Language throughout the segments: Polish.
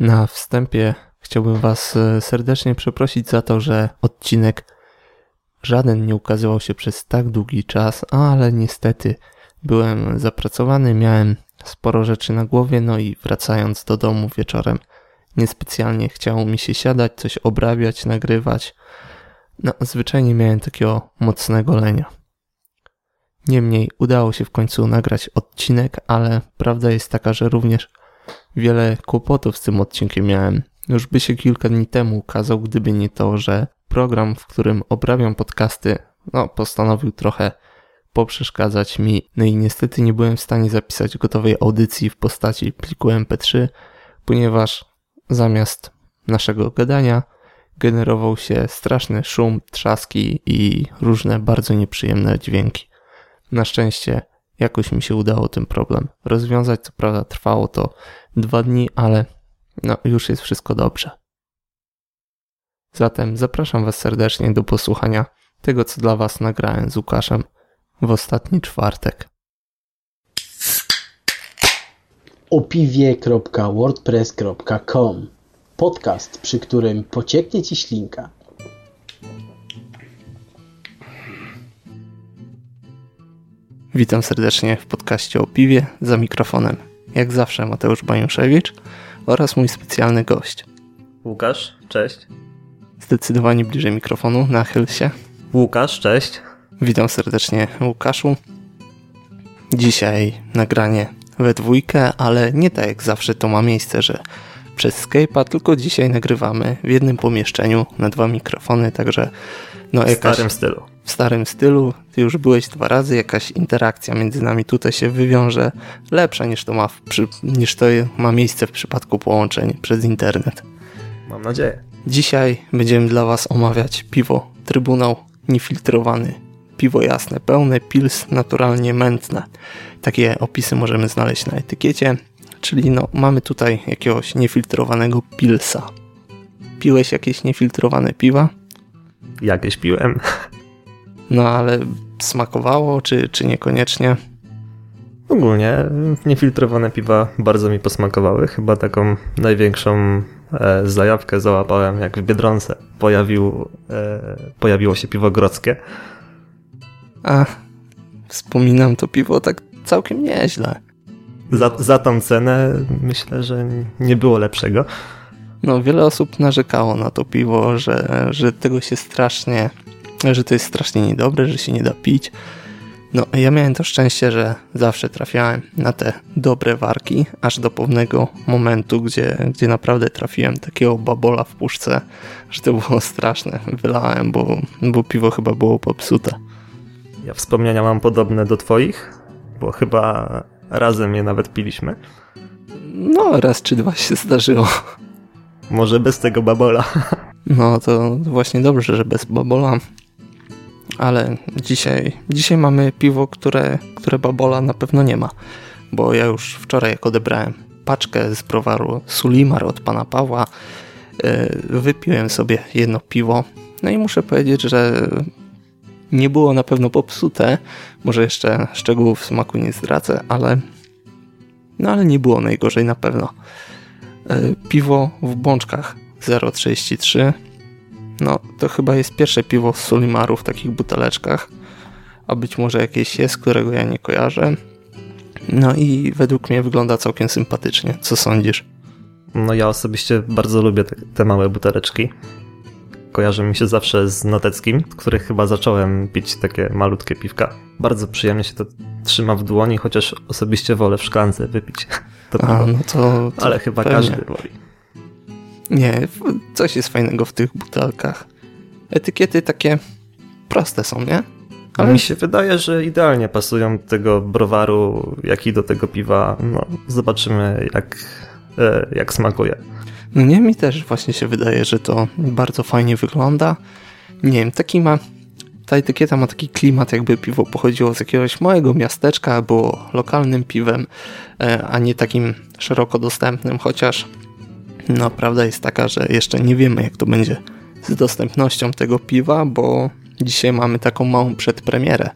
Na wstępie chciałbym Was e, serdecznie przeprosić za to, że odcinek żaden nie ukazywał się przez tak długi czas, ale niestety byłem zapracowany, miałem sporo rzeczy na głowie, no i wracając do domu wieczorem niespecjalnie chciało mi się siadać, coś obrabiać, nagrywać. No, zwyczajnie miałem takiego mocnego lenia. Niemniej udało się w końcu nagrać odcinek, ale prawda jest taka, że również wiele kłopotów z tym odcinkiem miałem. Już by się kilka dni temu ukazał, gdyby nie to, że program, w którym obrabiam podcasty, no, postanowił trochę poprzeszkadzać mi. No i niestety nie byłem w stanie zapisać gotowej audycji w postaci pliku MP3, ponieważ zamiast naszego gadania generował się straszny szum, trzaski i różne bardzo nieprzyjemne dźwięki. Na szczęście jakoś mi się udało ten problem rozwiązać. Co prawda trwało to dwa dni, ale no już jest wszystko dobrze. Zatem zapraszam Was serdecznie do posłuchania tego, co dla Was nagrałem z Łukaszem w ostatni czwartek. opiwie.wordpress.com Podcast, przy którym pocieknie Ci ślinka. Witam serdecznie w podcaście o piwie za mikrofonem. Jak zawsze Mateusz Baniuszewicz oraz mój specjalny gość. Łukasz, cześć. Zdecydowanie bliżej mikrofonu, nachyl się. Łukasz, cześć. Witam serdecznie Łukaszu. Dzisiaj nagranie we dwójkę, ale nie tak jak zawsze to ma miejsce, że przez Skype'a, tylko dzisiaj nagrywamy w jednym pomieszczeniu na dwa mikrofony, także no w jakaś, starym stylu. W starym stylu. Ty już byłeś dwa razy, jakaś interakcja między nami tutaj się wywiąże lepsza niż to ma, niż to ma miejsce w przypadku połączeń przez internet. Mam nadzieję. Dzisiaj będziemy dla Was omawiać piwo Trybunał niefiltrowany. Piwo jasne, pełne, pils naturalnie mętne. Takie opisy możemy znaleźć na etykiecie. Czyli no, mamy tutaj jakiegoś niefiltrowanego pilsa. Piłeś jakieś niefiltrowane piwa? Jakieś piłem. No ale smakowało, czy, czy niekoniecznie? Ogólnie niefiltrowane piwa bardzo mi posmakowały. Chyba taką największą e, zajawkę załapałem, jak w Biedronce pojawił, e, pojawiło się piwo grodzkie. A, wspominam to piwo tak całkiem nieźle. Za, za tą cenę myślę, że nie było lepszego. No, wiele osób narzekało na to piwo, że, że tego się strasznie, że to jest strasznie niedobre, że się nie da pić. No, ja miałem to szczęście, że zawsze trafiałem na te dobre warki, aż do pewnego momentu, gdzie, gdzie naprawdę trafiłem takiego babola w puszce, że to było straszne. Wylałem, bo, bo piwo chyba było popsute. Ja wspomnienia mam podobne do twoich, bo chyba razem je nawet piliśmy. No, raz czy dwa się zdarzyło. Może bez tego babola. No, to właśnie dobrze, że bez babola. Ale dzisiaj, dzisiaj mamy piwo, które, które babola na pewno nie ma. Bo ja już wczoraj, jak odebrałem paczkę z browaru Sulimar od pana Pawła, e, wypiłem sobie jedno piwo. No i muszę powiedzieć, że nie było na pewno popsute. Może jeszcze szczegółów smaku nie zdradzę, ale no ale nie było najgorzej na pewno. E, piwo w bączkach 0,33. No, to chyba jest pierwsze piwo z Solimaru w takich buteleczkach. A być może jakieś jest, którego ja nie kojarzę. No i według mnie wygląda całkiem sympatycznie. Co sądzisz? No ja osobiście bardzo lubię te, te małe buteleczki kojarzy mi się zawsze z Noteckim, których chyba zacząłem pić takie malutkie piwka. Bardzo przyjemnie się to trzyma w dłoni, chociaż osobiście wolę w szklance wypić. To A, no to, to Ale chyba pewnie. każdy woli. Nie, coś jest fajnego w tych butelkach. Etykiety takie proste są, nie? Ale mi się wydaje, że idealnie pasują do tego browaru, jak i do tego piwa. No, zobaczymy, jak, e, jak smakuje. No nie, mi też właśnie się wydaje, że to bardzo fajnie wygląda. Nie wiem, taki ma... Ta etykieta ma taki klimat, jakby piwo pochodziło z jakiegoś małego miasteczka, było lokalnym piwem, e, a nie takim szeroko dostępnym, chociaż no prawda jest taka, że jeszcze nie wiemy jak to będzie z dostępnością tego piwa, bo dzisiaj mamy taką małą przedpremierę.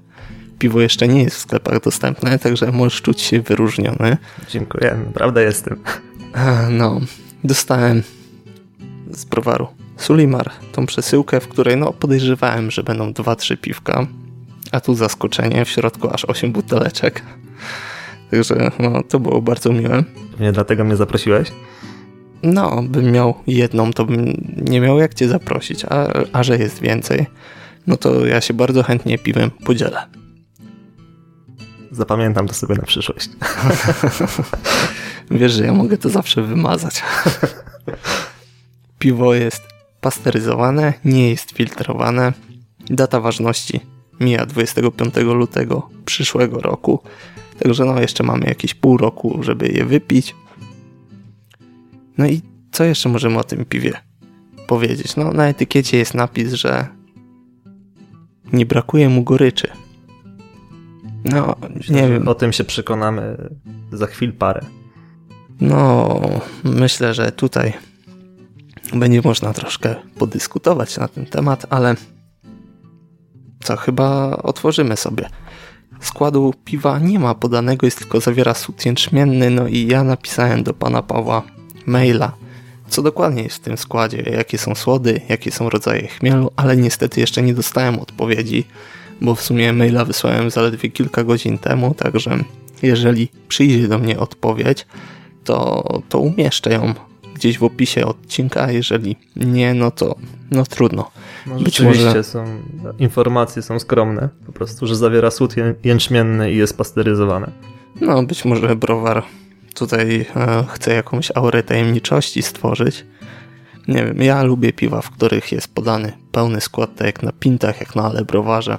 Piwo jeszcze nie jest w sklepach dostępne, także możesz czuć się wyróżniony. Dziękuję, naprawdę jestem. No, dostałem z browaru Sulimar tą przesyłkę, w której no podejrzewałem, że będą 2-3 piwka, a tu zaskoczenie, w środku aż 8 buteleczek. Także no, to było bardzo miłe. Nie dlatego mnie zaprosiłeś? No, bym miał jedną, to bym nie miał jak cię zaprosić, a, a że jest więcej, no to ja się bardzo chętnie piwem podzielę. Zapamiętam to sobie na przyszłość. Wiesz, że ja mogę to zawsze wymazać. Piwo jest pasteryzowane, nie jest filtrowane. Data ważności mija 25 lutego przyszłego roku. Także no jeszcze mamy jakieś pół roku, żeby je wypić. No i co jeszcze możemy o tym piwie powiedzieć? No na etykiecie jest napis, że nie brakuje mu goryczy. No, Myślę, nie wiem. O tym się przekonamy za chwil parę. No, myślę, że tutaj będzie można troszkę podyskutować na ten temat, ale co, chyba otworzymy sobie. Składu piwa nie ma podanego, jest tylko zawiera sód jęczmienny, no i ja napisałem do pana Pawła maila, co dokładnie jest w tym składzie, jakie są słody, jakie są rodzaje chmielu, ale niestety jeszcze nie dostałem odpowiedzi, bo w sumie maila wysłałem zaledwie kilka godzin temu, także jeżeli przyjdzie do mnie odpowiedź, to, to umieszczę ją gdzieś w opisie odcinka, a jeżeli nie, no to no trudno. No, Być może- są, informacje są skromne. Po prostu, że zawiera ję- jęczmienny i jest pasteryzowane. No, być może browar tutaj e, chce jakąś aurę tajemniczości stworzyć. Nie wiem, ja lubię piwa, w których jest podany pełny skład, tak jak na pintach, jak na ale browarze.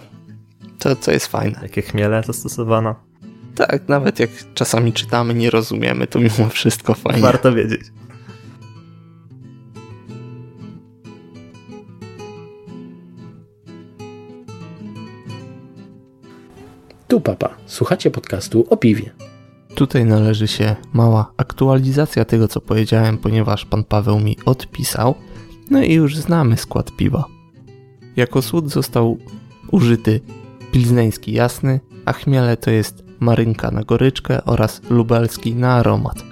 To, to jest fajne. Jakie chmiele zastosowano. Tak, nawet jak czasami czytamy, nie rozumiemy, to mimo wszystko fajnie. Warto wiedzieć. Tu papa, słuchacie podcastu o piwie. Tutaj należy się mała aktualizacja tego, co powiedziałem, ponieważ pan Paweł mi odpisał. No i już znamy skład piwa. Jako słód został użyty pilzneński jasny, a chmiele to jest marynka na goryczkę oraz lubelski na aromat.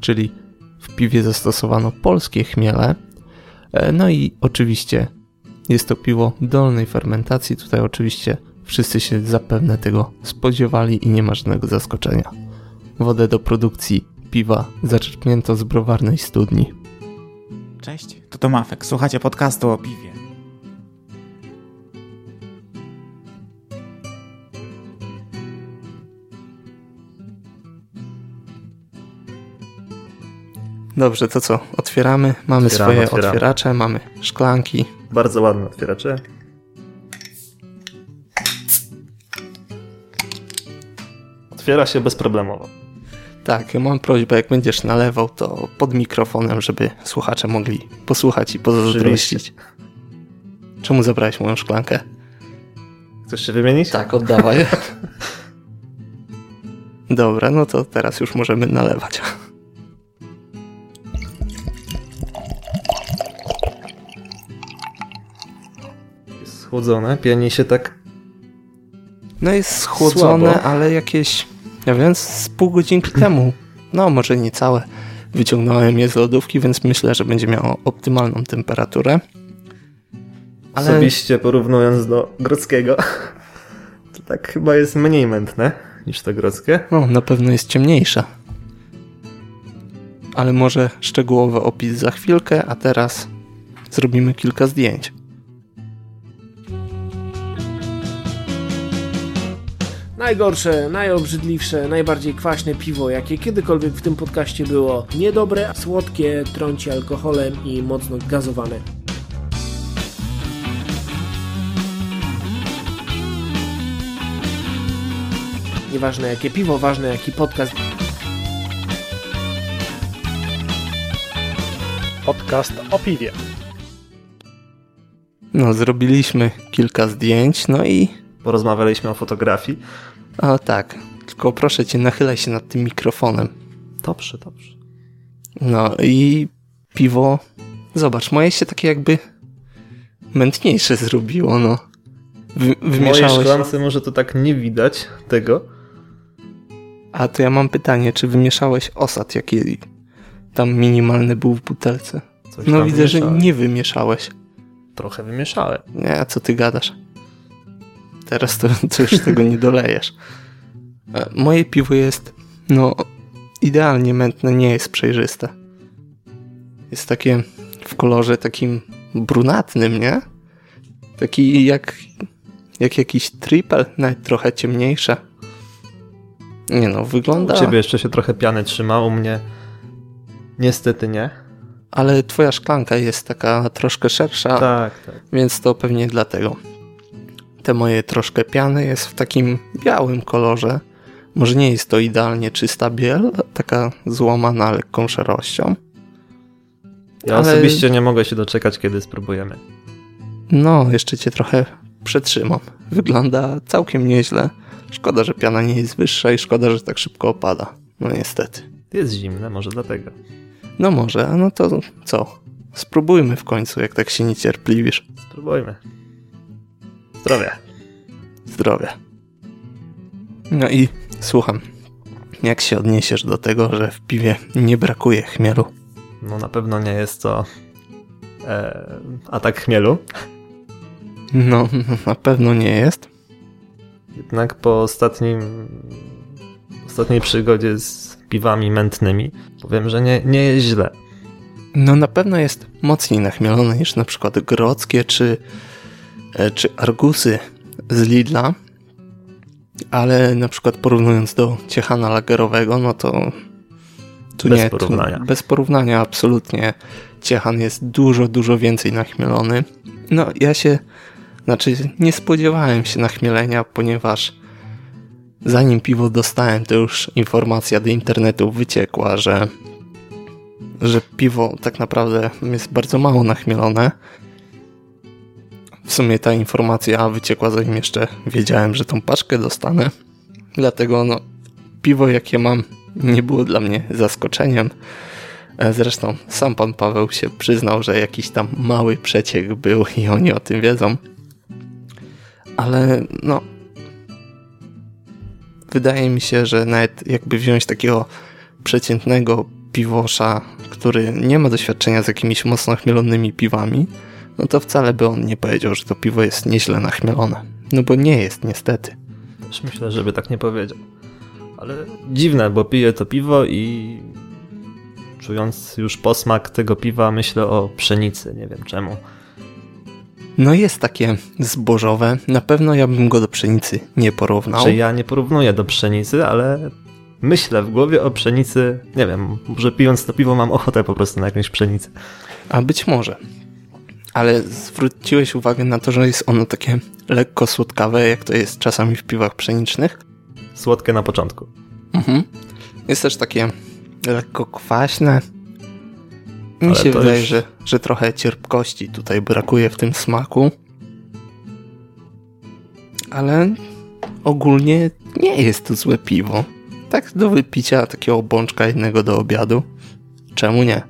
Czyli w piwie zastosowano polskie chmiele. E, No i oczywiście jest to piwo dolnej fermentacji. Tutaj oczywiście wszyscy się zapewne tego spodziewali i nie ma żadnego zaskoczenia. Wodę do produkcji piwa zaczerpnięto z browarnej studni. Cześć, to Tomafek. Słuchacie podcastu o piwie. Dobrze, to co? Otwieramy. Mamy Otwieramy, swoje otwieramy. otwieracze, mamy szklanki. Bardzo ładne otwieracze. Otwiera się bezproblemowo. Tak, ja mam prośbę, jak będziesz nalewał, to pod mikrofonem, żeby słuchacze mogli posłuchać i pozazdrościć. Czemu zabrałeś moją szklankę? Chcesz się wymienić? Tak, oddawaj. Dobra, no to teraz już możemy nalewać. Jest schłodzone, pieni się tak. No jest schłodzone, Słabo. ale jakieś, ja wiem, z pół godzinki temu, no może nie całe, wyciągnąłem je z lodówki, więc myślę, że będzie miało optymalną temperaturę. Ale Osobiście porównując do grodzkiego, to tak chyba jest mniej mętne niż to grodzkie. no, na pewno jest ciemniejsza. Ale może szczegółowy opis za chwilkę, a teraz zrobimy kilka zdjęć. Najgorsze, najobrzydliwsze, najbardziej kwaśne piwo, jakie kiedykolwiek w tym podcaście było. Niedobre, słodkie, trąci alkoholem i mocno gazowane. Nieważne jakie piwo, ważne jaki podcast. Podcast o piwie. No, zrobiliśmy kilka zdjęć, no i Porozmawialiśmy o fotografii. O tak, tylko proszę cię, nachylaj się nad tym mikrofonem. Dobrze, dobrze. No i piwo. Zobacz, moje się takie jakby mętniejsze zrobiło, no. W mojej wymieszałeś. szklance może to tak nie widać tego. A to ja mam pytanie, czy wymieszałeś osad, jaki tam minimalny był w butelce? Coś No widzę, że wymieszałem. nie wymieszałeś. Trochę wymieszałem. Nie, a co ty gadasz? Teraz to, to już tego nie dolejesz. E, Moje piwo jest, no, idealnie mętne, nie jest przejrzyste. Jest takie w kolorze takim brunatnym, nie? Taki jak, jak jakiś triple, nawet trochę ciemniejsze. Nie no, wygląda... U ciebie jeszcze się trochę piany trzyma, u mnie niestety nie. Ale twoja szklanka jest taka troszkę szersza. Tak, tak. więc to pewnie dlatego. Te moje troszkę piany jest w takim białym kolorze. Może nie jest to idealnie czysta biel, taka złamana lekką szarością. Ja Ale- osobiście nie mogę się doczekać, kiedy spróbujemy. No, jeszcze cię trochę przetrzymam. Wygląda całkiem nieźle. Szkoda, że piana nie jest wyższa i szkoda, że tak szybko opada. No niestety. Jest zimne, może dlatego. No może, no to co? Spróbujmy w końcu, jak tak się niecierpliwisz. Spróbujmy. Zdrowia. Zdrowia. No i słucham, jak się odniesiesz do tego, że w piwie nie brakuje chmielu? No na pewno nie jest to e, atak chmielu. No, na pewno nie jest. Jednak po ostatnim ostatniej przygodzie z piwami mętnymi powiem, że nie, nie jest źle. No na pewno jest mocniej nachmielone niż na przykład grodzkie czy, czy argusy z Lidla. Ale na przykład porównując do ciechana lagerowego, no to tu Bez nie, porównania. Tu bez porównania absolutnie. Ciechan jest dużo, dużo więcej nachmielony. No ja się, znaczy nie spodziewałem się nachmielenia, ponieważ zanim piwo dostałem, to już informacja do internetu wyciekła, że że piwo tak naprawdę jest bardzo mało nachmielone. W sumie ta informacja wyciekła zanim jeszcze wiedziałem, że tą paczkę dostanę. Dlatego no, piwo jakie mam nie było dla mnie zaskoczeniem. E, Zresztą sam pan Paweł się przyznał, że jakiś tam mały przeciek był i oni o tym wiedzą. Ale no wydaje mi się, że nawet jakby wziąć takiego przeciętnego piwosza, który nie ma doświadczenia z jakimiś mocno chmielonymi piwami, no to wcale by on nie powiedział, że to piwo jest nieźle nachmielone. No bo nie jest, niestety. Też myślę, żeby tak nie powiedział. Ale dziwne, bo piję to piwo i czując już posmak tego piwa myślę o pszenicy, nie wiem czemu. No jest takie zbożowe. Na pewno ja bym go do pszenicy nie porównał. Że ja nie porównuję do pszenicy, ale myślę w głowie o pszenicy, nie wiem, może pijąc to piwo mam ochotę po prostu na jakąś pszenicę. A być może. Ale zwróciłeś uwagę na to, że jest ono takie lekko słodkawe, jak to jest czasami w piwach pszenicznych. Słodkie na początku. Mhm. Jest też takie lekko kwaśne. Mi Ale się wydaje, już- że, że trochę cierpkości tutaj brakuje w tym smaku. Ale ogólnie nie jest to złe piwo. Tak do wypicia takiego bączka jednego do obiadu. Czemu nie?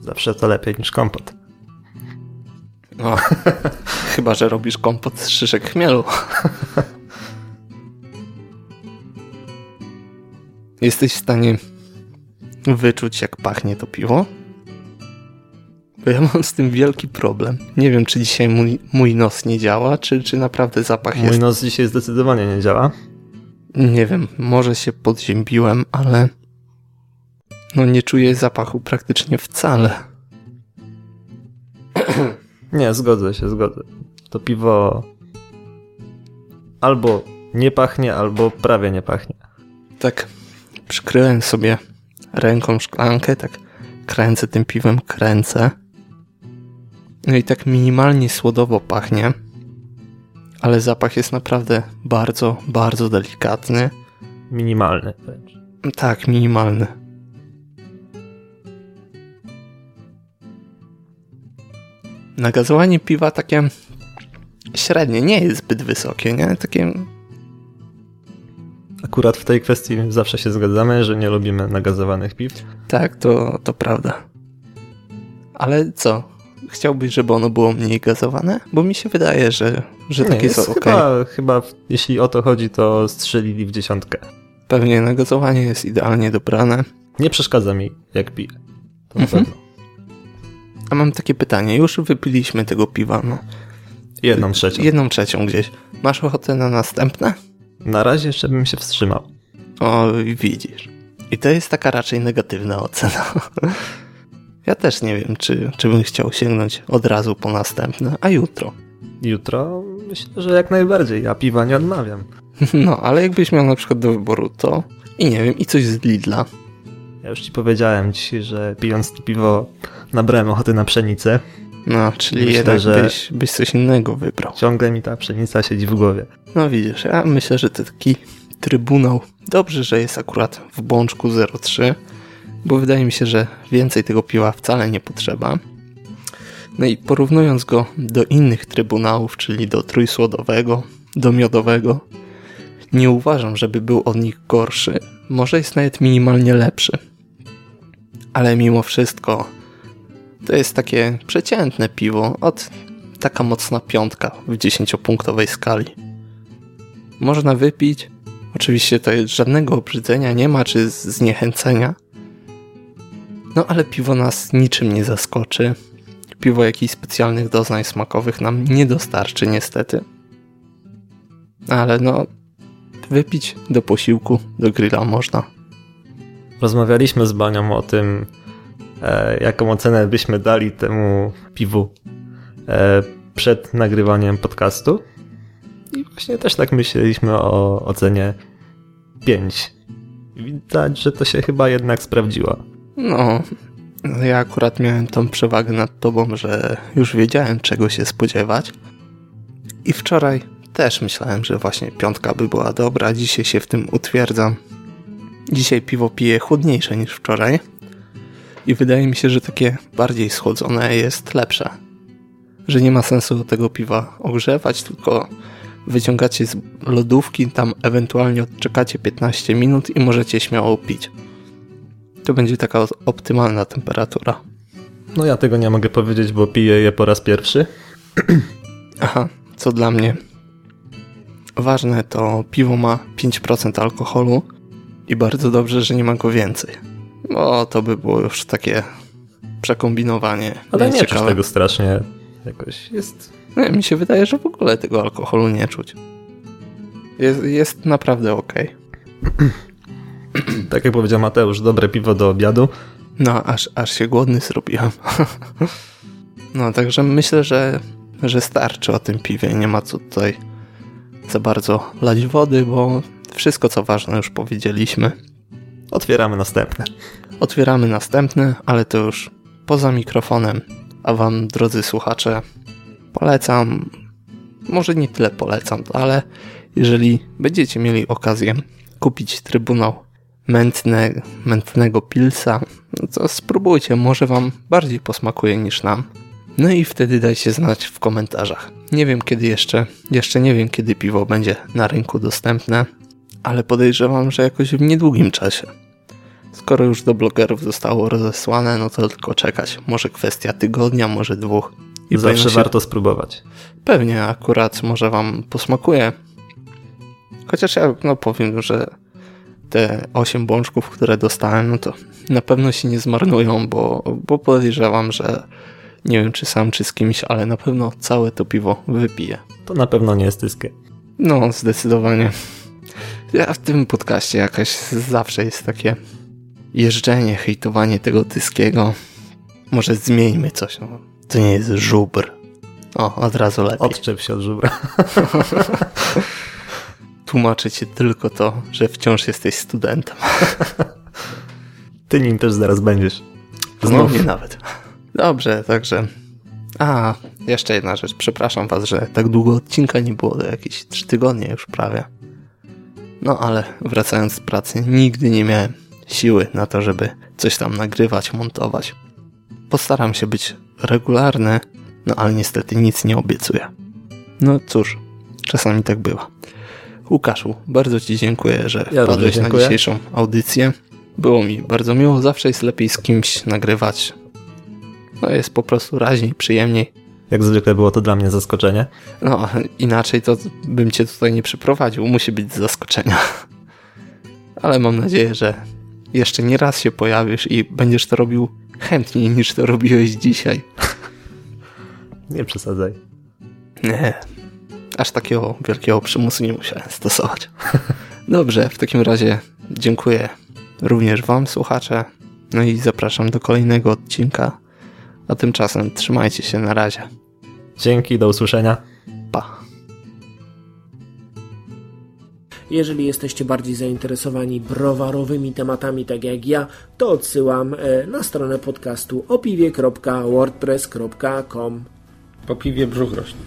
Zawsze to lepiej niż kompot. No, chyba, że robisz kompot z szyszek chmielu. Jesteś w stanie wyczuć, jak pachnie to piwo? Bo ja mam z tym wielki problem. Nie wiem, czy dzisiaj mój, mój nos nie działa, czy, czy naprawdę zapach Mój jest... nos dzisiaj zdecydowanie nie działa. Nie wiem, może się podziębiłem, ale... No nie czuję zapachu praktycznie wcale. Nie, zgodzę się, zgodzę. To piwo albo nie pachnie, albo prawie nie pachnie. tak przykryłem sobie ręką szklankę, tak kręcę tym piwem, kręcę. No i tak minimalnie słodowo pachnie, ale zapach jest naprawdę bardzo, bardzo delikatny. Minimalny wręcz. Tak, minimalny. Nagazowanie piwa takie średnie, nie jest zbyt wysokie, nie? Takie Akurat w tej kwestii zawsze się zgadzamy, że nie lubimy nagazowanych piw. Tak, to, to prawda. Ale co? Chciałbyś, żeby ono było mniej gazowane? Bo mi się wydaje, że, że Nie, takie jest są ok. chyba, chyba, jeśli o to chodzi, to strzelili w dziesiątkę. Pewnie nagazowanie jest idealnie dobrane. Nie przeszkadza mi, jak piję. To na Mhm. pewno. A mam takie pytanie. Już wypiliśmy tego piwa, no. Jedną trzecią. Jedną trzecią gdzieś. Masz ochotę na następne? Na razie jeszcze bym się wstrzymał. O, widzisz. I to jest taka raczej negatywna ocena. Ja też nie wiem, czy, czy bym chciał sięgnąć od razu po następne, a jutro. Jutro myślę, że jak najbardziej. Ja piwa nie odmawiam. No, ale jakbyś miał na przykład do wyboru to i nie wiem, i coś z Lidla. Ja już ci powiedziałem dzisiaj, że pijąc to piwo nabrałem ochoty na pszenicę. No, czyli Myślę, jednak że- byś, byś coś innego wybrał. Ciągle mi ta pszenica siedzi w głowie. No widzisz, ja myślę, że to taki trybunał. Dobrze, że jest akurat w bączku 03, bo wydaje mi się, że więcej tego piwa wcale nie potrzeba. No i porównując go do innych trybunałów, czyli do trójsłodowego, do miodowego, nie uważam, żeby był od nich gorszy. Może jest nawet minimalnie lepszy. Ale mimo wszystko to jest takie przeciętne piwo od taka mocna piątka w 10-punktowej skali. Można wypić. Oczywiście to jest żadnego obrzydzenia nie ma, czy zniechęcenia. No ale piwo nas niczym nie zaskoczy. Piwo jakichś specjalnych doznań smakowych nam nie dostarczy niestety. Ale no, wypić do posiłku, do grilla można. Rozmawialiśmy z Banią o tym, e, jaką ocenę byśmy dali temu piwu e, przed nagrywaniem podcastu. I właśnie też tak myśleliśmy o ocenie 5. Widać, że to się chyba jednak sprawdziło. No, ja akurat miałem tą przewagę nad tobą, że już wiedziałem czego się spodziewać. I wczoraj też myślałem, że właśnie piątka by była dobra, dzisiaj się w tym utwierdzam. Dzisiaj piwo piję chłodniejsze niż wczoraj. I wydaje mi się, że takie bardziej schłodzone jest lepsze. Że nie ma sensu tego piwa ogrzewać, tylko wyciągacie z lodówki, tam ewentualnie odczekacie 15 minut i możecie śmiało pić. To będzie taka optymalna temperatura. No ja tego nie mogę powiedzieć, bo piję je po raz pierwszy. Aha, co dla mnie ważne, to piwo ma 5% alkoholu i bardzo dobrze, że nie ma go więcej. Bo to by było już takie przekombinowanie. Ale nie czuć tego strasznie. Jakoś jest... Nie, mi się wydaje, że w ogóle tego alkoholu nie czuć. Jest, jest naprawdę ok. Tak jak powiedział Mateusz, dobre piwo do obiadu. No, aż, aż się głodny zrobiłem. no, także myślę, że, że starczy o tym piwie. Nie ma co tutaj za bardzo lać wody, bo wszystko co ważne już powiedzieliśmy. Otwieramy następne. Otwieramy następny, ale to już poza mikrofonem. A wam, drodzy słuchacze, polecam, może nie tyle polecam, ale jeżeli będziecie mieli okazję kupić Trybunał mętne, mętnego pilsa, no to spróbujcie, może wam bardziej posmakuje niż nam. No i wtedy dajcie znać w komentarzach. Nie wiem kiedy jeszcze, jeszcze nie wiem kiedy piwo będzie na rynku dostępne, ale podejrzewam, że jakoś w niedługim czasie. Skoro już do blogerów zostało rozesłane, no to tylko czekać. Może kwestia tygodnia, może dwóch. I zawsze się- warto spróbować. Pewnie akurat może wam posmakuje. Chociaż ja no powiem, że te 8 bączków, które dostałem, no to na pewno się nie zmarnują, bo, bo podejrzewam, że nie wiem czy sam, czy z kimś, ale na pewno całe to piwo wypiję. To na pewno nie jest tyskie. No, zdecydowanie. Ja w tym podcaście jakaś zawsze jest takie jeżdżenie, hejtowanie tego tyskiego. Może zmieńmy coś. No. To nie jest żubr. O, od razu lepiej. Odczep się od żubra. Tłumaczę ci tylko to, że wciąż jesteś studentem. Ty nim też zaraz będziesz. Znów nie nawet. Dobrze, także... A, jeszcze jedna rzecz. Przepraszam was, że tak długo odcinka nie było, to jakieś 3 tygodnie już prawie. No ale wracając z pracy, nigdy nie miałem siły na to, żeby coś tam nagrywać, montować. Postaram się być regularny, no ale niestety nic nie obiecuję. No cóż, czasami tak bywa. Łukaszu, bardzo Ci dziękuję, że Ja wpadłeś na dzisiejszą audycję. Było mi bardzo miło, zawsze jest lepiej z kimś nagrywać. No jest po prostu raźniej, przyjemniej. Jak zwykle było to dla mnie zaskoczenie. No, inaczej to bym cię tutaj nie przyprowadził. Musi być z zaskoczenia. Ale mam nadzieję, że jeszcze nie raz się pojawisz i będziesz to robił chętniej niż to robiłeś dzisiaj. Nie przesadzaj. Nie, aż takiego wielkiego przymusu nie musiałem stosować. Dobrze, w takim razie dziękuję również Wam, słuchacze. No i zapraszam do kolejnego odcinka. A tymczasem trzymajcie się na razie. Dzięki, do usłyszenia. Pa. Jeżeli jesteście bardziej zainteresowani browarowymi tematami, tak jak ja, to odsyłam e, na stronę podcastu opiwie.wordpress.com. Po piwie brzuch rośnie.